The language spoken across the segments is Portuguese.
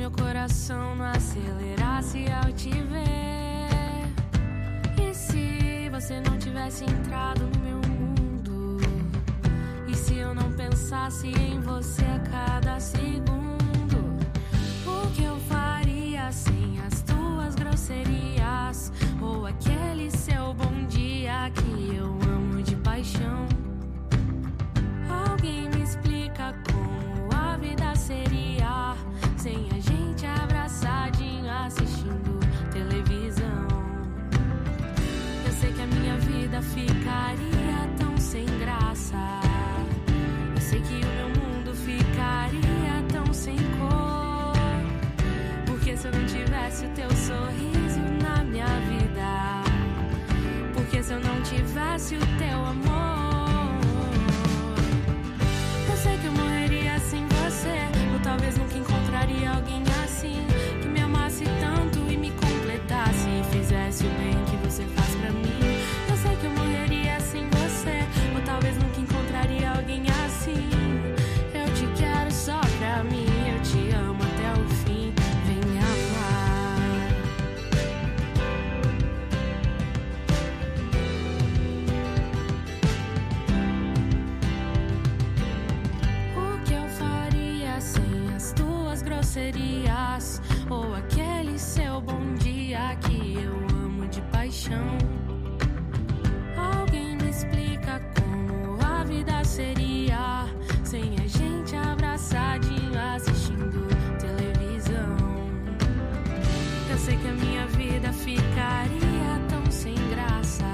meu coração não acelerasse ao te ver. E se você não tivesse entrado no meu mundo? E se eu não pensasse em você a cada o teu sorriso na minha vida. Porque se eu não tivesse o tempo sei que a minha vida ficaria tão sem graça.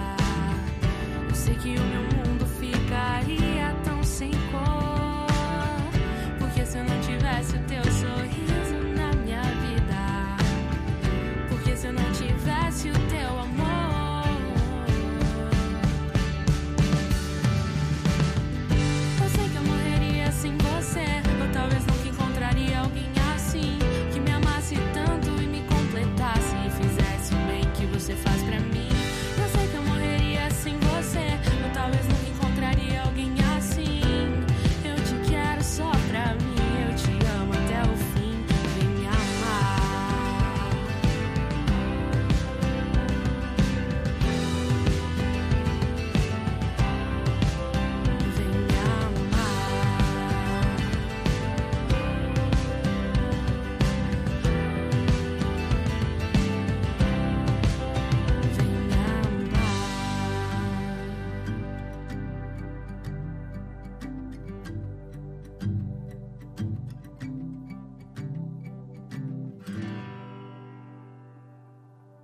Eu sei que o meu mundo ficaria tão sem cor. Porque se eu não tivesse o teu sorriso